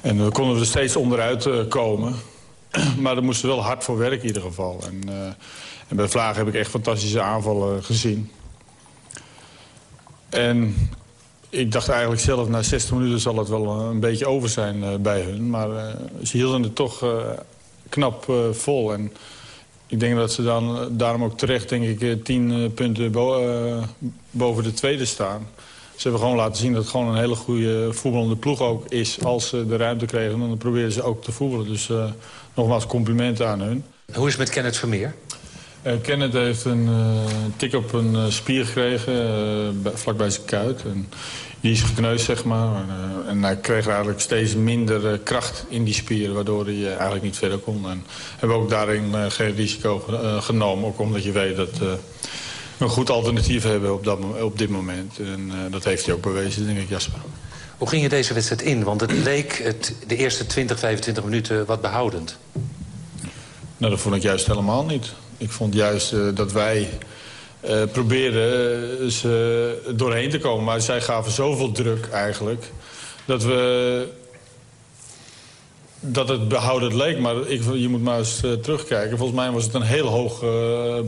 En we konden er steeds onderuit komen. [clears throat] maar er moesten wel hard voor werken in ieder geval. En, en bij Vlaag heb ik echt fantastische aanvallen gezien. En ik dacht eigenlijk zelf, na 60 minuten zal het wel een beetje over zijn uh, bij hun. Maar ze hielden het toch knap vol. En ik denk dat ze dan daarom ook terecht, denk ik, 10 punten bo boven de tweede staan. Ze hebben gewoon laten zien dat het gewoon een hele goede voetballende ploeg ook is. Als ze de ruimte kregen, dan proberen ze ook te voetballen. Dus nogmaals complimenten aan hun. Hoe is het met Kenneth Vermeer? Uh, Kenneth heeft een uh, tik op een uh, spier gekregen, vlakbij zijn kuit. En die is gekneusd, zeg maar. en hij kreeg eigenlijk steeds minder kracht in die spieren... waardoor hij eigenlijk niet verder kon. En hebben ook daarin geen risico genomen. Ook omdat je weet dat we een goed alternatief hebben op, dat, op dit moment. En dat heeft hij ook bewezen, denk ik, Jasper. Hoe ging je deze wedstrijd in? Want het leek het, de eerste 20, 25 minuten wat behoudend. Nou, dat vond ik juist helemaal niet. Ik vond juist uh, dat wij uh, probeerden ze doorheen te komen. Maar zij gaven zoveel druk eigenlijk... dat we dat het behoudend leek. Maar ik, je moet maar eens terugkijken. Volgens mij was het een heel hoog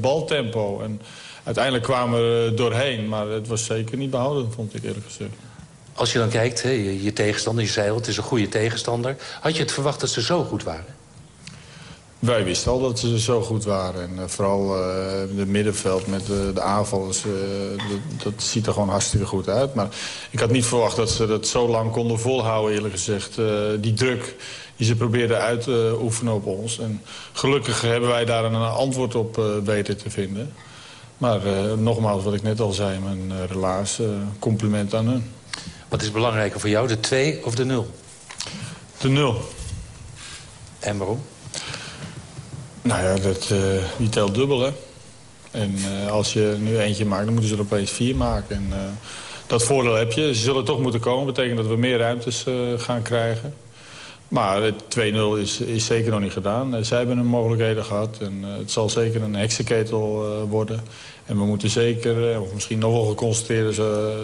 baltempo. En uiteindelijk kwamen we er doorheen. Maar het was zeker niet behoudend, vond ik eerlijk gezegd. Als je dan kijkt, hè, je, je tegenstander, je zei het is een goede tegenstander. Had je het verwacht dat ze zo goed waren? Wij wisten al dat ze zo goed waren. En uh, vooral uh, het middenveld met de aanvallers, dat, dat, ziet er gewoon hartstikke goed uit. Maar ik had niet verwacht dat ze dat zo lang konden volhouden, eerlijk gezegd. die druk die ze probeerden uit te oefenen op ons. En gelukkig hebben wij daar een antwoord op weten te vinden. Maar nogmaals, wat ik net al zei, mijn relaas, compliment aan hun. Wat is belangrijker voor jou, de 2 of de 0? De 0. En waarom? Nou ja, dat, uh, die telt dubbel, hè. En uh, als je nu eentje maakt, dan moeten ze er opeens vier maken. En uh, dat voordeel heb je. Ze zullen toch moeten komen. Dat betekent dat we meer ruimtes gaan krijgen. Maar het 2-0 is, is zeker nog niet gedaan. zij hebben hun mogelijkheden gehad. En het zal zeker een heksenketel worden. En we moeten zeker, of misschien nog wel geconcentreerder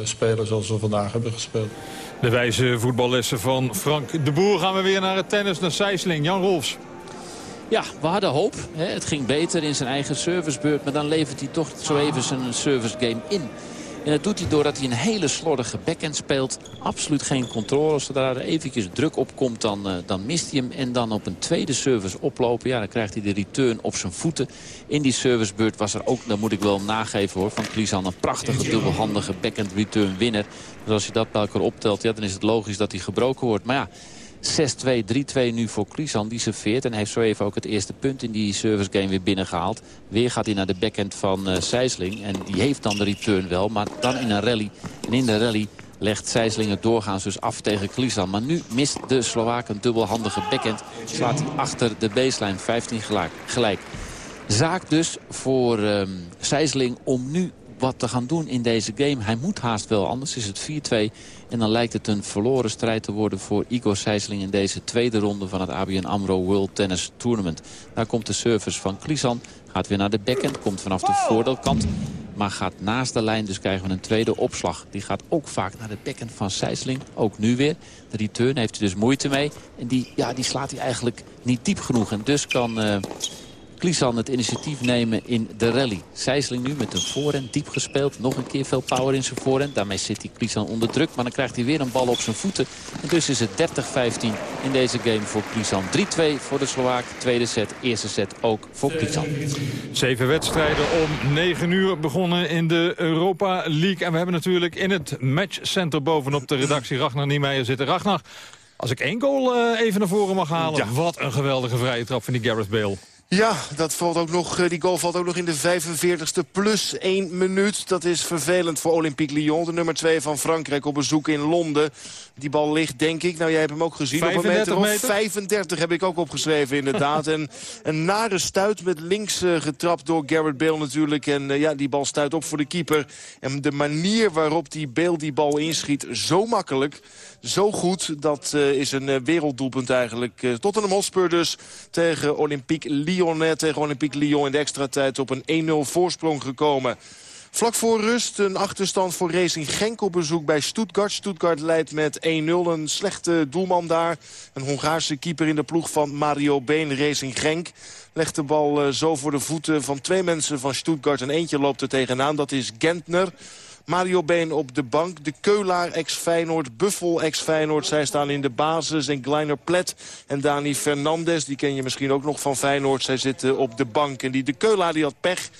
spelen zoals we vandaag hebben gespeeld. De wijze voetballessen van Frank de Boer gaan we weer naar het tennis, naar Sijsling. Jan Rolfs. Ja, we hadden hoop. Het ging beter in zijn eigen servicebeurt. Maar dan levert hij toch zo even zijn service game in. En dat doet hij doordat hij een hele slordige backhand speelt. Absoluut geen controle. Zodra er eventjes druk op komt, dan, uh, dan mist hij hem. En dan op een tweede service oplopen. Ja, dan krijgt hij de return op zijn voeten. In die servicebeurt was er ook, dat moet ik wel nageven hoor... van Klisan een prachtige dubbelhandige backhand return winner. Dus als je dat bij elkaar optelt, ja, dan is het logisch dat hij gebroken wordt. Maar ja... 6-2, 3-2 nu voor Klisan. Die serveert en heeft zo even ook het eerste punt in die service game weer binnengehaald. Weer gaat hij naar de backhand van uh, Sijsling. En die heeft dan de return wel, maar dan in een rally. En in de rally legt Sijsling het doorgaans dus af tegen Klisan. Maar nu mist de Slovaak een dubbelhandige backhand. Slaat hij achter de baseline 15 gelijk. Zaak dus voor um, Sijsling om nu wat te gaan doen in deze game. Hij moet haast wel, anders is het 4-2. En dan lijkt het een verloren strijd te worden voor Igor Sijsling... in deze tweede ronde van het ABN AMRO World Tennis Tournament. Daar komt de service van Klisan. Gaat weer naar de backhand, komt vanaf de voordeelkant. Maar gaat naast de lijn, dus krijgen we een tweede opslag. Die gaat ook vaak naar de backhand van Sijsling. Ook nu weer. De return heeft hij dus moeite mee. En die, ja, die slaat hij eigenlijk niet diep genoeg. En dus kan... Uh, Klisan het initiatief nemen in de rally. Sijsling nu met een voorhand diep gespeeld. Nog een keer veel power in zijn voorhand. Daarmee zit hij Klisan onder druk. Maar dan krijgt hij weer een bal op zijn voeten. En dus is het 30-15 in deze game voor Klisan. 3-2 voor de Slovaak. Tweede set, eerste set ook voor Klisan. Zeven wedstrijden om 9 uur begonnen in de Europa League. En we hebben natuurlijk in het matchcenter bovenop de redactie Ragnar Niemeyer zitten. Ragnar, als ik één goal uh, even naar voren mag halen. Wat een geweldige vrije trap van die Gareth Bale. Ja, dat valt ook nog, eh, die goal valt ook nog in de 45ste plus 1 minuut. Dat is vervelend voor Olympique Lyon. De nummer 2 van Frankrijk op bezoek in Londen. Die bal ligt, denk ik, nou jij hebt hem ook gezien. Op een meter of 35 heb ik ook opgeschreven inderdaad. en [laughs] een nare stuit met links uh, getrapt door Garrett Bale natuurlijk. En uh, ja, die bal stuit op voor de keeper. En de manier waarop die Bale die bal inschiet, zo makkelijk zo goed. Dat uh, is een werelddoelpunt eigenlijk. Uh, Tottenham Hotspur dus tegen Olympique Lyon. Tegen Olympique Lyon in de extra tijd op een 1-0 voorsprong gekomen. Vlak voor rust een achterstand voor Racing Genk op bezoek bij Stuttgart. Stuttgart leidt met 1-0. Een slechte doelman daar. Een Hongaarse keeper in de ploeg van Mario Been, Racing Genk. Legt de bal zo voor de voeten van twee mensen van Stuttgart. En eentje loopt er tegenaan, dat is Gentner. Mario Been op de bank. De Keulaar ex-Feyenoord, Buffel ex-Feyenoord. Zij staan in de basis. En Kleiner Plet en Dani Fernandes. Die ken je misschien ook nog van Feyenoord. Zij zitten op de bank. En die de Keulaar die had pech.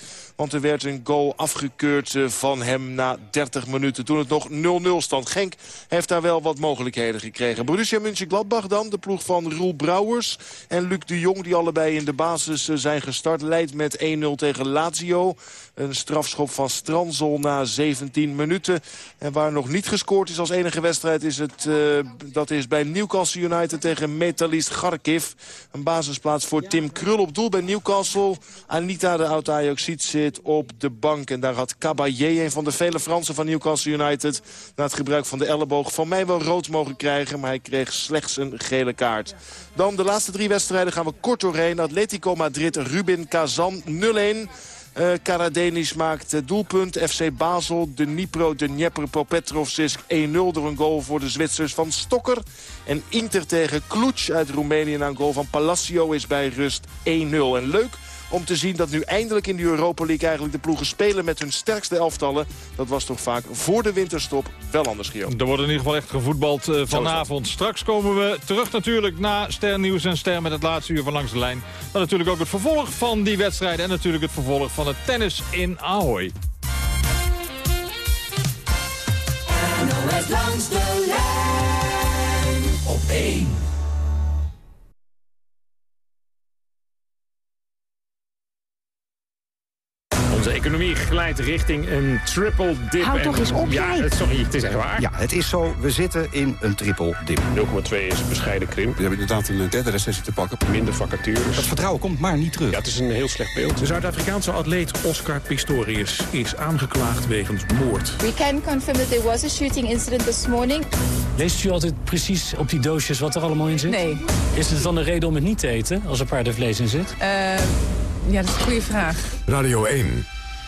Want er werd een goal afgekeurd eh, van hem na 30 minuten. Toen het nog 0-0 stond. Genk heeft daar wel wat mogelijkheden gekregen. Borussia Mönchengladbach dan. De ploeg van Roel Brouwers en Luc de Jong. Die allebei in de basis eh, zijn gestart. Leidt met 1-0 tegen Lazio. Een strafschop van Stranzel na 17 minuten. En waar nog niet gescoord is als enige wedstrijd... is het, uh, dat is bij Newcastle United tegen Metalist Kharkiv. Een basisplaats voor Tim Krul op doel bij Newcastle. Anita de oud-Ajaxiet op de bank. En daar had Caballé, een van de vele Fransen van Newcastle United... na het gebruik van de elleboog van mij wel rood mogen krijgen... maar hij kreeg slechts een gele kaart. Dan de laatste drie wedstrijden gaan we kort doorheen. Atletico Madrid, Rubin Kazan 0-1... Uh, Karadenisch maakt doelpunt. FC Basel, de Nipro, de Dnieper, Popetrovsk 1-0 door een goal voor de Zwitsers van Stokker. En Inter tegen Kluc uit Roemenië na een goal van Palacio is bij rust 1-0. En leuk om te zien dat nu eindelijk in de Europa League eigenlijk de ploegen spelen met hun sterkste elftallen. Dat was toch vaak voor de winterstop wel anders, Gio. Er wordt in ieder geval echt gevoetbald uh, vanavond. Straks komen we terug natuurlijk na Ster Nieuws en Ster met het laatste uur van Langs de Lijn. Dan natuurlijk ook het vervolg van die wedstrijd en natuurlijk het vervolg van het tennis in Ahoy. NOS langs de lijn op 1. Glijdt richting een triple dip. Houd toch eens op, Ja, sorry, het is echt waar. Ja, het is zo. We zitten in een triple dip. 0,2 is een bescheiden krimp. We hebben inderdaad een derde recessie te pakken. Minder vacatures. Dat vertrouwen komt maar niet terug. Ja, het is een heel slecht beeld. De Zuid-Afrikaanse atleet Oscar Pistorius is aangeklaagd wegens moord. We can confirm that there was a shooting incident this morning. Leest u altijd precies op die doosjes wat er allemaal in zit? Nee. Is het dan een reden om het niet te eten als er paardenvlees in zit? Uh, ja, dat is een goede vraag. Radio 1.